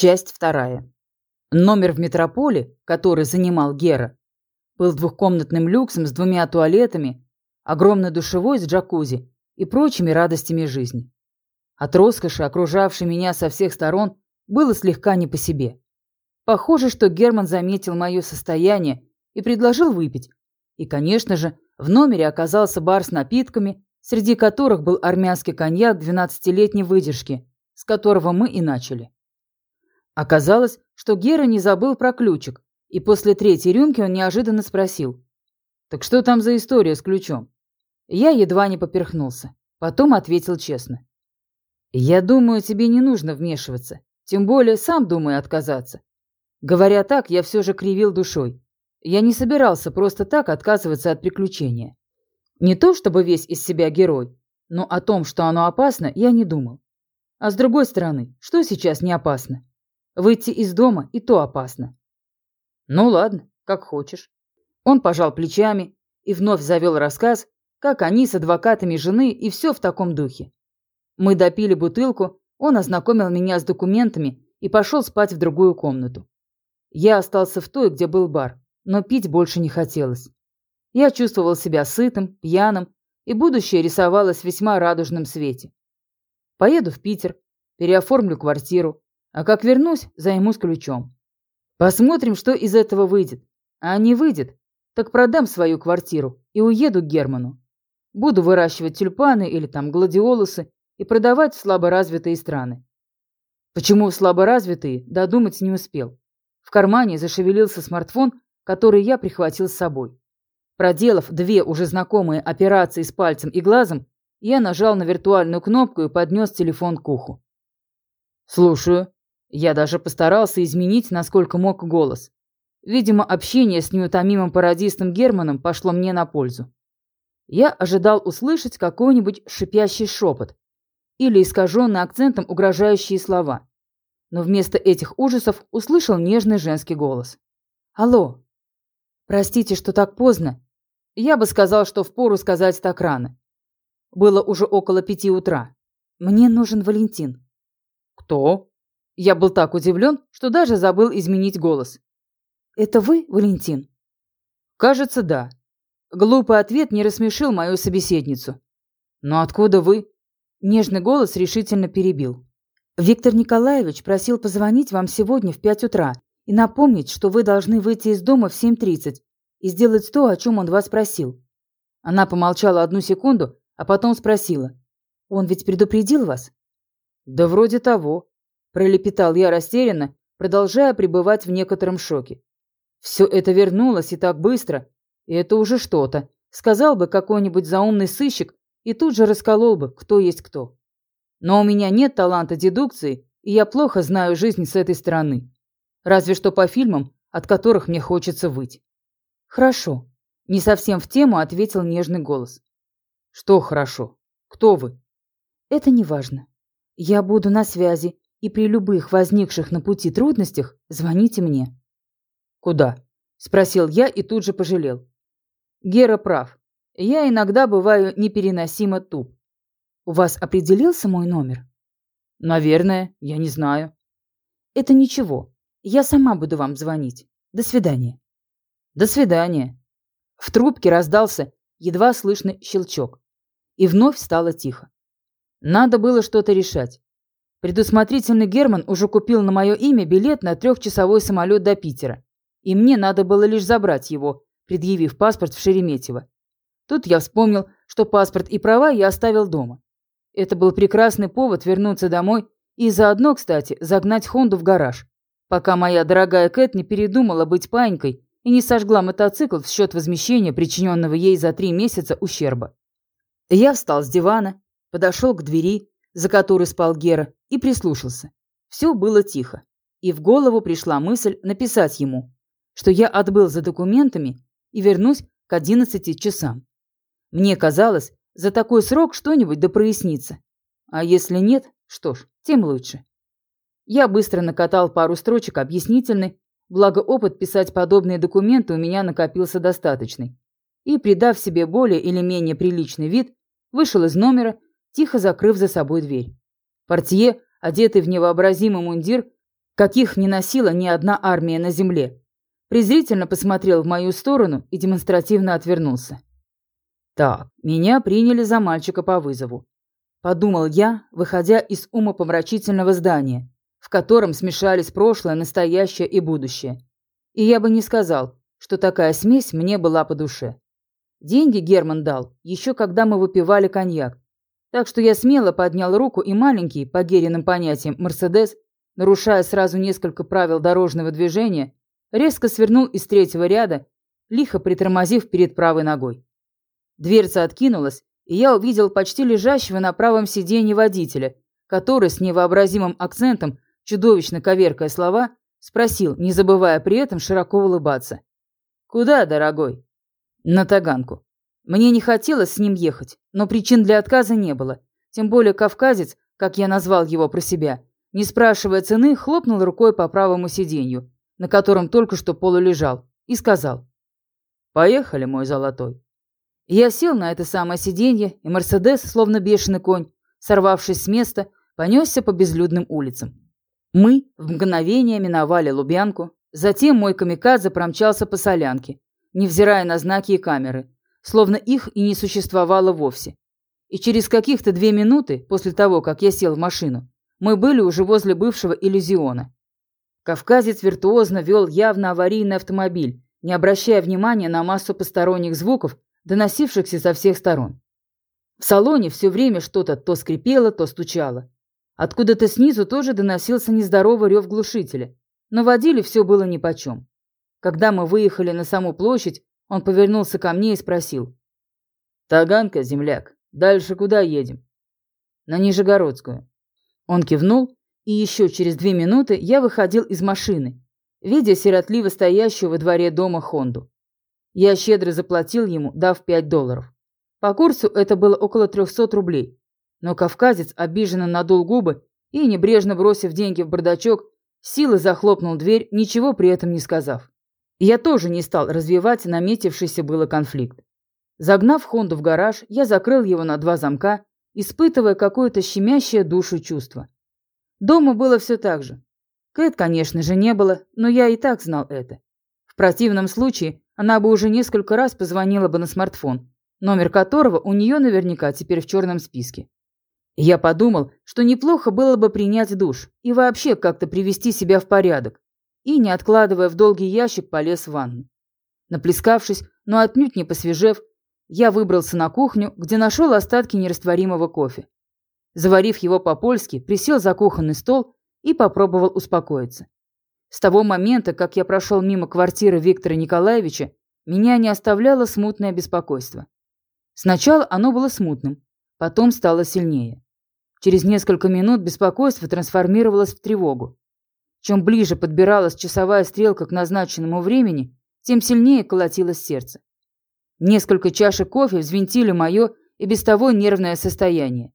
Часть вторая. Номер в метрополе, который занимал Гера, был двухкомнатным люксом с двумя туалетами, огромной душевой с джакузи и прочими радостями жизни. От роскоши, окружавшей меня со всех сторон, было слегка не по себе. Похоже, что Герман заметил мое состояние и предложил выпить. И, конечно же, в номере оказался бар с напитками, среди которых был армянский коньяк 12-летней выдержки, с которого мы и начали. Оказалось, что Гера не забыл про ключик, и после третьей рюмки он неожиданно спросил. «Так что там за история с ключом?» Я едва не поперхнулся. Потом ответил честно. «Я думаю, тебе не нужно вмешиваться. Тем более сам думаю отказаться. Говоря так, я все же кривил душой. Я не собирался просто так отказываться от приключения. Не то чтобы весь из себя герой, но о том, что оно опасно, я не думал. А с другой стороны, что сейчас не опасно? Выйти из дома и то опасно. Ну ладно, как хочешь. Он пожал плечами и вновь завел рассказ, как они с адвокатами жены и все в таком духе. Мы допили бутылку, он ознакомил меня с документами и пошел спать в другую комнату. Я остался в той, где был бар, но пить больше не хотелось. Я чувствовал себя сытым, пьяным, и будущее рисовалось в весьма радужном свете. Поеду в Питер, переоформлю квартиру, а как вернусь, займусь ключом. Посмотрим, что из этого выйдет. А не выйдет, так продам свою квартиру и уеду к Герману. Буду выращивать тюльпаны или там гладиолусы и продавать в слаборазвитые страны. Почему в слаборазвитые, додумать не успел. В кармане зашевелился смартфон, который я прихватил с собой. Проделав две уже знакомые операции с пальцем и глазом, я нажал на виртуальную кнопку и поднес телефон к уху. «Слушаю», я даже постарался изменить, насколько мог, голос. Видимо, общение с неутомимым пародистом Германом пошло мне на пользу. Я ожидал услышать какой-нибудь шипящий шепот или искаженный акцентом угрожающие слова. Но вместо этих ужасов услышал нежный женский голос. «Алло! Простите, что так поздно. Я бы сказал, что впору сказать так рано. Было уже около пяти утра. Мне нужен Валентин». «Кто?» Я был так удивлен, что даже забыл изменить голос. «Это вы, Валентин?» «Кажется, да». Глупый ответ не рассмешил мою собеседницу. «Но откуда вы?» Нежный голос решительно перебил. «Виктор Николаевич просил позвонить вам сегодня в пять утра и напомнить, что вы должны выйти из дома в 7.30 и сделать то, о чем он вас просил». Она помолчала одну секунду, а потом спросила. «Он ведь предупредил вас?» «Да вроде того», Пролепетал я растерянно, продолжая пребывать в некотором шоке. Все это вернулось и так быстро, и это уже что-то. Сказал бы какой-нибудь заумный сыщик и тут же расколол бы, кто есть кто. Но у меня нет таланта дедукции, и я плохо знаю жизнь с этой стороны. Разве что по фильмам, от которых мне хочется выть. Хорошо. Не совсем в тему ответил нежный голос. Что хорошо? Кто вы? Это не важно. Я буду на связи и при любых возникших на пути трудностях звоните мне». «Куда?» – спросил я и тут же пожалел. Гера прав. Я иногда бываю непереносимо туп. У вас определился мой номер? Наверное, я не знаю. Это ничего. Я сама буду вам звонить. До свидания. До свидания. В трубке раздался едва слышный щелчок. И вновь стало тихо. Надо было что-то решать. Предусмотрительный Герман уже купил на мое имя билет на трехчасовой самолет до Питера. И мне надо было лишь забрать его, предъявив паспорт в Шереметьево. Тут я вспомнил, что паспорт и права я оставил дома. Это был прекрасный повод вернуться домой и заодно, кстати, загнать Хонду в гараж, пока моя дорогая Кэт не передумала быть панькой и не сожгла мотоцикл в счет возмещения причиненного ей за три месяца ущерба. Я встал с дивана, подошел к двери, за которой спал Гера, и прислушался. Все было тихо. И в голову пришла мысль написать ему, что я отбыл за документами и вернусь к 11 часам. Мне казалось, за такой срок что-нибудь да прояснится. А если нет, что ж, тем лучше. Я быстро накатал пару строчек объяснительной, благо опыт писать подобные документы у меня накопился достаточный. И, придав себе более или менее приличный вид, вышел из номера, тихо закрыв за собой дверь. Портье, одетый в невообразимый мундир, каких не носила ни одна армия на земле. Презрительно посмотрел в мою сторону и демонстративно отвернулся. Так, меня приняли за мальчика по вызову. Подумал я, выходя из умопомрачительного здания, в котором смешались прошлое, настоящее и будущее. И я бы не сказал, что такая смесь мне была по душе. Деньги Герман дал, еще когда мы выпивали коньяк. Так что я смело поднял руку и маленький, по Гериным понятиям, Мерседес, нарушая сразу несколько правил дорожного движения, резко свернул из третьего ряда, лихо притормозив перед правой ногой. Дверца откинулась, и я увидел почти лежащего на правом сиденье водителя, который с невообразимым акцентом, чудовищно коверкая слова, спросил, не забывая при этом широко улыбаться. «Куда, дорогой?» «На Таганку». Мне не хотелось с ним ехать, но причин для отказа не было. Тем более кавказец, как я назвал его про себя, не спрашивая цены, хлопнул рукой по правому сиденью, на котором только что полулежал, и сказал. «Поехали, мой золотой». Я сел на это самое сиденье, и Мерседес, словно бешеный конь, сорвавшись с места, понесся по безлюдным улицам. Мы в мгновение миновали Лубянку, затем мой камикадзе промчался по солянке, невзирая на знаки и камеры, словно их и не существовало вовсе. И через каких-то две минуты после того, как я сел в машину, мы были уже возле бывшего иллюзиона. Кавказец виртуозно вел явно аварийный автомобиль, не обращая внимания на массу посторонних звуков, доносившихся со всех сторон. В салоне все время что-то то скрипело, то стучало. Откуда-то снизу тоже доносился нездоровый рев глушителя, но водили все было нипочем. Когда мы выехали на саму площадь, он повернулся ко мне и спросил. «Таганка, земляк, дальше куда едем?» «На Нижегородскую». Он кивнул, и еще через две минуты я выходил из машины, видя сиротливо стоящую во дворе дома Хонду. Я щедро заплатил ему, дав пять долларов. По курсу это было около трехсот рублей, но кавказец обиженно надул губы и, небрежно бросив деньги в бардачок, силой захлопнул дверь, ничего при этом не сказав. Я тоже не стал развивать наметившийся было конфликт. Загнав Хонду в гараж, я закрыл его на два замка, испытывая какое-то щемящее душу чувство. Дома было все так же. Кэт, конечно же, не было, но я и так знал это. В противном случае она бы уже несколько раз позвонила бы на смартфон, номер которого у нее наверняка теперь в черном списке. Я подумал, что неплохо было бы принять душ и вообще как-то привести себя в порядок, и, не откладывая в долгий ящик, полез в ванну. Наплескавшись, но отнюдь не посвежев, я выбрался на кухню, где нашел остатки нерастворимого кофе. Заварив его по-польски, присел за кухонный стол и попробовал успокоиться. С того момента, как я прошел мимо квартиры Виктора Николаевича, меня не оставляло смутное беспокойство. Сначала оно было смутным, потом стало сильнее. Через несколько минут беспокойство трансформировалось в тревогу. Чем ближе подбиралась часовая стрелка к назначенному времени, тем сильнее колотилось сердце. Несколько чашек кофе взвинтили мое и без того нервное состояние.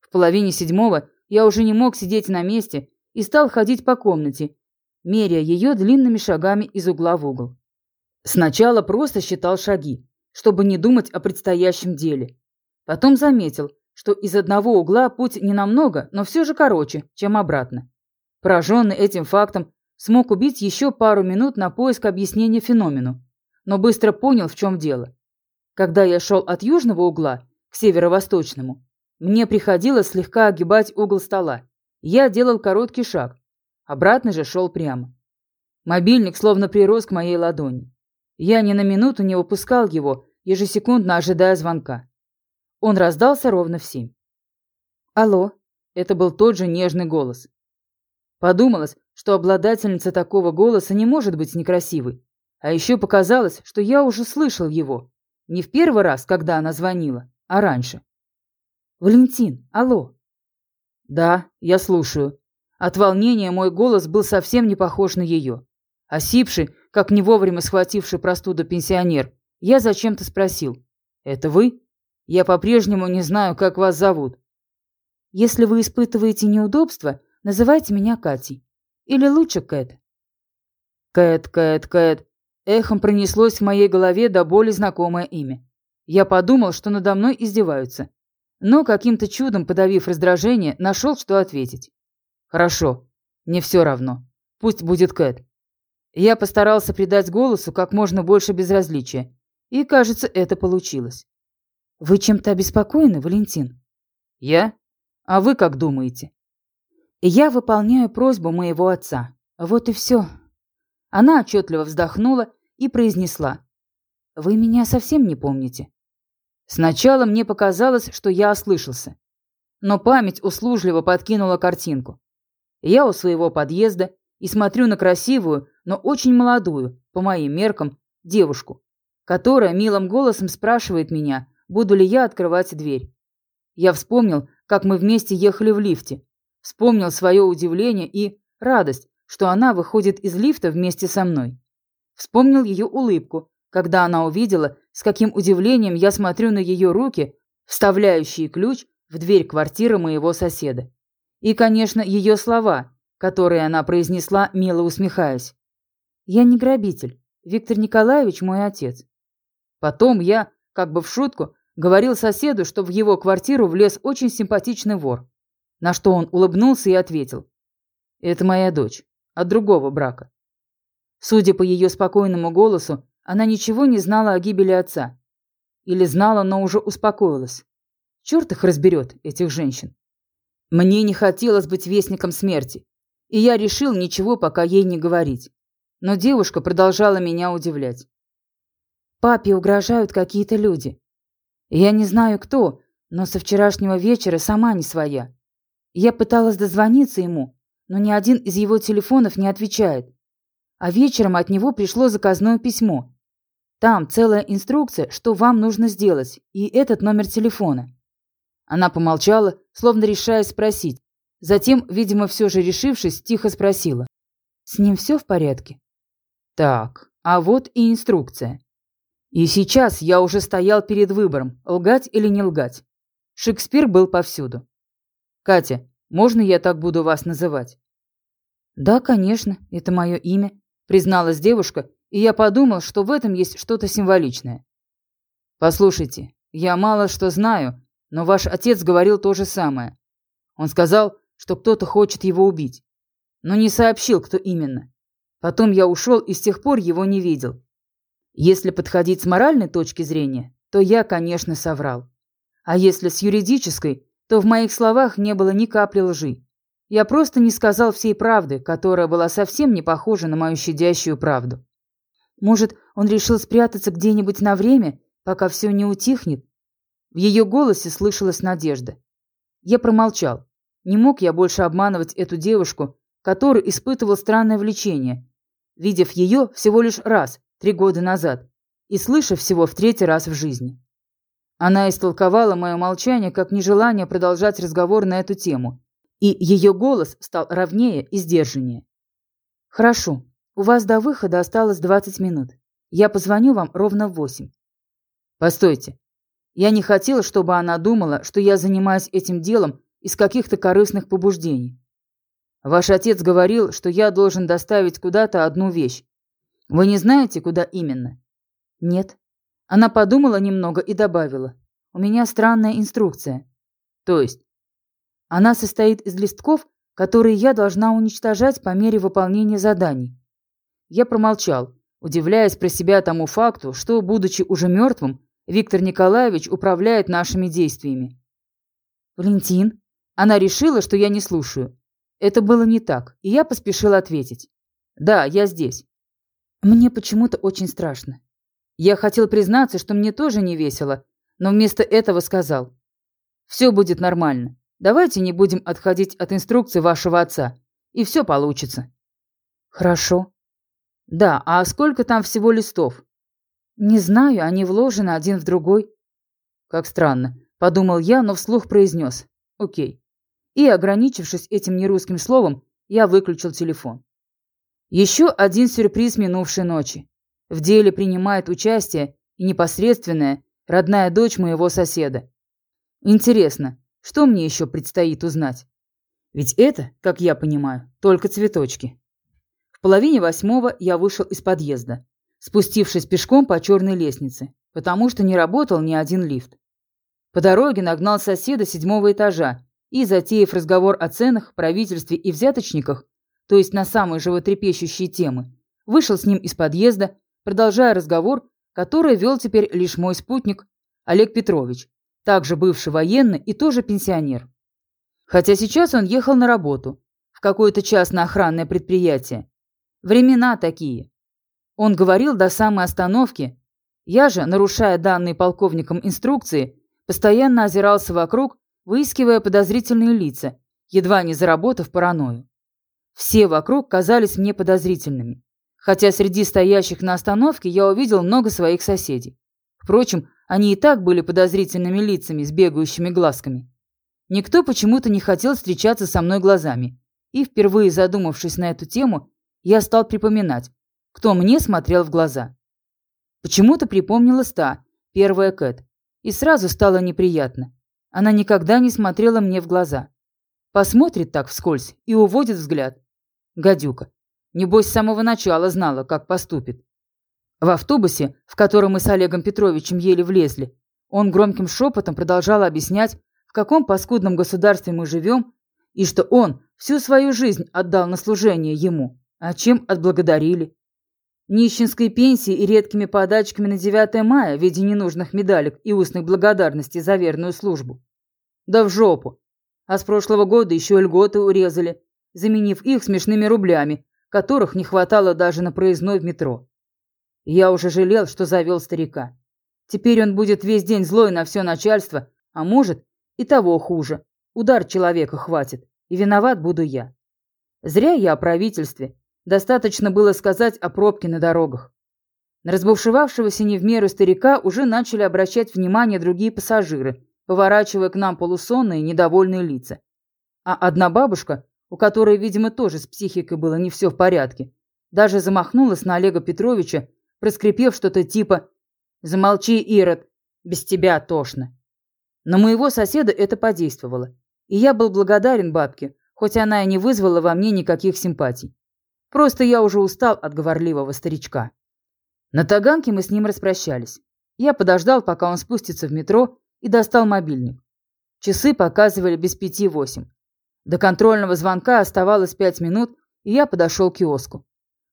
В половине седьмого я уже не мог сидеть на месте и стал ходить по комнате, меряя ее длинными шагами из угла в угол. Сначала просто считал шаги, чтобы не думать о предстоящем деле. Потом заметил, что из одного угла путь не намного, но все же короче, чем обратно. Пораженный этим фактом, смог убить еще пару минут на поиск объяснения феномену, но быстро понял, в чем дело. Когда я шел от южного угла к северо-восточному, мне приходилось слегка огибать угол стола. Я делал короткий шаг, обратно же шел прямо. Мобильник словно прирос к моей ладони. Я ни на минуту не выпускал его, ежесекундно ожидая звонка. Он раздался ровно в семь. «Алло!» — это был тот же нежный голос. Подумалось, что обладательница такого голоса не может быть некрасивой. А еще показалось, что я уже слышал его. Не в первый раз, когда она звонила, а раньше. «Валентин, алло!» «Да, я слушаю». От волнения мой голос был совсем не похож на ее. Осипший, как не вовремя схвативший простуду пенсионер, я зачем-то спросил. «Это вы?» Я по-прежнему не знаю, как вас зовут. Если вы испытываете неудобства, называйте меня Катей. Или лучше Кэт. Кэт, Кэт, Кэт. Эхом пронеслось в моей голове до боли знакомое имя. Я подумал, что надо мной издеваются. Но, каким-то чудом подавив раздражение, нашел, что ответить. Хорошо. Мне все равно. Пусть будет Кэт. Я постарался придать голосу как можно больше безразличия, и, кажется, это получилось. Вы чем-то обеспокоены, Валентин? Я? А вы как думаете? Я выполняю просьбу моего отца. Вот и все. Она отчетливо вздохнула и произнесла. Вы меня совсем не помните. Сначала мне показалось, что я ослышался. Но память услужливо подкинула картинку. Я у своего подъезда и смотрю на красивую, но очень молодую, по моим меркам, девушку, которая милым голосом спрашивает меня, буду ли я открывать дверь. Я вспомнил, как мы вместе ехали в лифте, вспомнил свое удивление и радость, что она выходит из лифта вместе со мной. Вспомнил ее улыбку, когда она увидела, с каким удивлением я смотрю на ее руки, вставляющие ключ в дверь квартиры моего соседа. И, конечно, ее слова, которые она произнесла, мило усмехаясь. «Я не грабитель. Виктор Николаевич мой отец». Потом я, как бы в шутку, говорил соседу, что в его квартиру влез очень симпатичный вор. На что он улыбнулся и ответил. «Это моя дочь. От другого брака». Судя по ее спокойному голосу, она ничего не знала о гибели отца. Или знала, но уже успокоилась. Черт их разберет, этих женщин. Мне не хотелось быть вестником смерти, и я решил ничего пока ей не говорить. Но девушка продолжала меня удивлять. Папе угрожают какие-то люди. Я не знаю кто, но со вчерашнего вечера сама не своя. Я пыталась дозвониться ему, но ни один из его телефонов не отвечает. А вечером от него пришло заказное письмо. Там целая инструкция, что вам нужно сделать, и этот номер телефона. Она помолчала, словно решая спросить. Затем, видимо, все же решившись, тихо спросила. «С ним все в порядке?» «Так, а вот и инструкция. И сейчас я уже стоял перед выбором, лгать или не лгать. Шекспир был повсюду. «Катя, можно я так буду вас называть?» «Да, конечно, это мое имя», — призналась девушка, и я подумал, что в этом есть что-то символичное. «Послушайте, я мало что знаю, но ваш отец говорил то же самое. Он сказал, что кто-то хочет его убить, но не сообщил, кто именно. Потом я ушел и с тех пор его не видел. Если подходить с моральной точки зрения, то я, конечно, соврал. А если с юридической, то в моих словах не было ни капли лжи. Я просто не сказал всей правды, которая была совсем не похожа на мою щадящую правду. Может, он решил спрятаться где-нибудь на время, пока все не утихнет? В ее голосе слышалась надежда. Я промолчал. Не мог я больше обманывать эту девушку, которую испытывал странное влечение, видев ее всего лишь раз, три года назад, и слышав всего в третий раз в жизни. Она истолковала мое молчание как нежелание продолжать разговор на эту тему, и ее голос стал ровнее и сдержаннее. «Хорошо, у вас до выхода осталось 20 минут. Я позвоню вам ровно в восемь». «Постойте. Я не хотела, чтобы она думала, что я занимаюсь этим делом из каких-то корыстных побуждений. Ваш отец говорил, что я должен доставить куда-то одну вещь. Вы не знаете, куда именно? Нет. Она подумала немного и добавила. У меня странная инструкция. То есть? Она состоит из листков, которые я должна уничтожать по мере выполнения заданий. Я промолчал, удивляясь про себя тому факту, что, будучи уже мертвым, Виктор Николаевич управляет нашими действиями. «Валентин?» Она решила, что я не слушаю. Это было не так, и я поспешил ответить. «Да, я здесь». Мне почему-то очень страшно. Я хотел признаться, что мне тоже не весело, но вместо этого сказал. «Все будет нормально. Давайте не будем отходить от инструкций вашего отца, и все получится». «Хорошо». «Да, а сколько там всего листов?» «Не знаю, они вложены один в другой». «Как странно», — подумал я, но вслух произнес. «Окей». И, ограничившись этим нерусским словом, я выключил телефон. Еще один сюрприз минувшей ночи. В деле принимает участие и непосредственная родная дочь моего соседа. Интересно, что мне еще предстоит узнать? Ведь это, как я понимаю, только цветочки. В половине восьмого я вышел из подъезда, спустившись пешком по черной лестнице, потому что не работал ни один лифт. По дороге нагнал соседа седьмого этажа и, затеяв разговор о ценах, правительстве и взяточниках, то есть на самые животрепещущие темы, вышел с ним из подъезда, продолжая разговор, который вел теперь лишь мой спутник Олег Петрович, также бывший военный и тоже пенсионер. Хотя сейчас он ехал на работу, в какое-то частное охранное предприятие. Времена такие. Он говорил до самой остановки. Я же, нарушая данные полковником инструкции, постоянно озирался вокруг, выискивая подозрительные лица, едва не заработав паранойю. Все вокруг казались мне подозрительными, хотя среди стоящих на остановке я увидел много своих соседей. Впрочем, они и так были подозрительными лицами с бегающими глазками. Никто почему-то не хотел встречаться со мной глазами, и, впервые задумавшись на эту тему, я стал припоминать, кто мне смотрел в глаза. Почему-то припомнилась та, первая Кэт, и сразу стало неприятно. Она никогда не смотрела мне в глаза. Посмотрит так вскользь и уводит взгляд. Гадюка. Небось, с самого начала знала, как поступит. В автобусе, в котором мы с Олегом Петровичем еле влезли, он громким шепотом продолжал объяснять, в каком паскудном государстве мы живем, и что он всю свою жизнь отдал на служение ему, а чем отблагодарили. Нищенской пенсии и редкими подачками на 9 мая в виде ненужных медалек и устных благодарностей за верную службу. Да в жопу. А с прошлого года еще льготы урезали, заменив их смешными рублями, которых не хватало даже на проездной в метро. Я уже жалел, что завел старика. Теперь он будет весь день злой на все начальство, а может и того хуже. Удар человека хватит, и виноват буду я. Зря я о правительстве, Достаточно было сказать о пробке на дорогах. На разбушевавшегося не в меру старика уже начали обращать внимание другие пассажиры, поворачивая к нам полусонные, недовольные лица. А одна бабушка, у которой, видимо, тоже с психикой было не все в порядке, даже замахнулась на Олега Петровича, проскрипев что-то типа «Замолчи, Ирод, без тебя тошно». На моего соседа это подействовало, и я был благодарен бабке, хоть она и не вызвала во мне никаких симпатий. Просто я уже устал от говорливого старичка. На Таганке мы с ним распрощались. Я подождал, пока он спустится в метро, и достал мобильник. Часы показывали без пяти восемь. До контрольного звонка оставалось пять минут, и я подошел к киоску.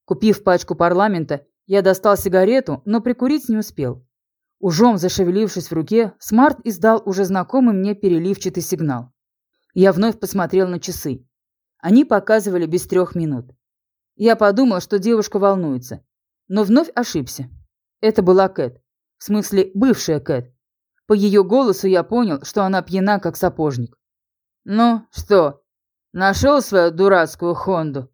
Купив пачку парламента, я достал сигарету, но прикурить не успел. Ужом зашевелившись в руке, смарт издал уже знакомый мне переливчатый сигнал. Я вновь посмотрел на часы. Они показывали без трех минут. Я подумал, что девушка волнуется. Но вновь ошибся. Это была Кэт. В смысле, бывшая Кэт. По ее голосу я понял, что она пьяна, как сапожник. «Ну, что, нашел свою дурацкую Хонду?»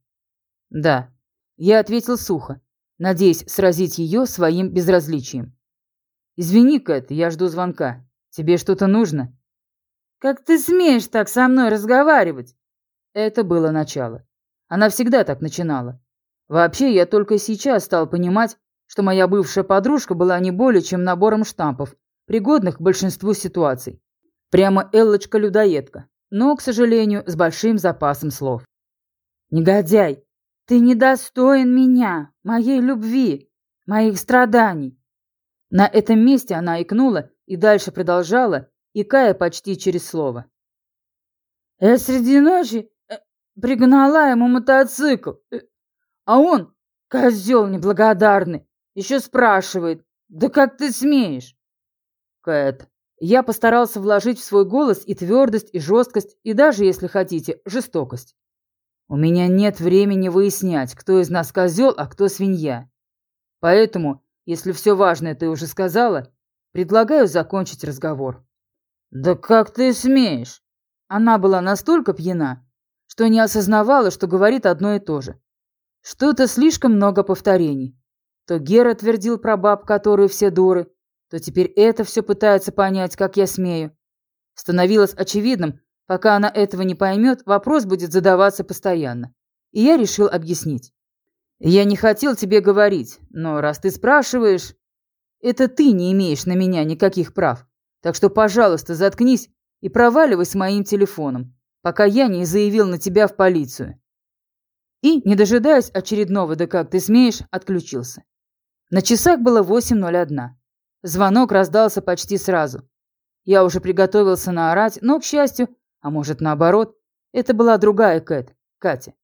«Да». Я ответил сухо, надеясь сразить ее своим безразличием. «Извини, Кэт, я жду звонка. Тебе что-то нужно?» «Как ты смеешь так со мной разговаривать?» Это было начало. Она всегда так начинала. Вообще, я только сейчас стал понимать, что моя бывшая подружка была не более чем набором штампов, пригодных к большинству ситуаций. Прямо Эллочка-людоедка, но, к сожалению, с большим запасом слов. «Негодяй, ты недостоин меня, моей любви, моих страданий». На этом месте она икнула и дальше продолжала, икая почти через слово. «Я среди ночи Пригнала ему мотоцикл. Э, а он, козел неблагодарный, еще спрашивает, да как ты смеешь? Кэт, я постарался вложить в свой голос и твердость, и жесткость, и даже, если хотите, жестокость. У меня нет времени выяснять, кто из нас козел, а кто свинья. Поэтому, если все важное ты уже сказала, предлагаю закончить разговор. Да как ты смеешь? Она была настолько пьяна, что не осознавала, что говорит одно и то же. Что-то слишком много повторений. То Гера твердил про баб, которые все дуры, то теперь это все пытается понять, как я смею. Становилось очевидным, пока она этого не поймет, вопрос будет задаваться постоянно. И я решил объяснить. Я не хотел тебе говорить, но раз ты спрашиваешь, это ты не имеешь на меня никаких прав. Так что, пожалуйста, заткнись и проваливай с моим телефоном пока я не заявил на тебя в полицию. И, не дожидаясь очередного «да как ты смеешь», отключился. На часах было 8.01. Звонок раздался почти сразу. Я уже приготовился наорать, но, к счастью, а может наоборот, это была другая Кэт, Катя.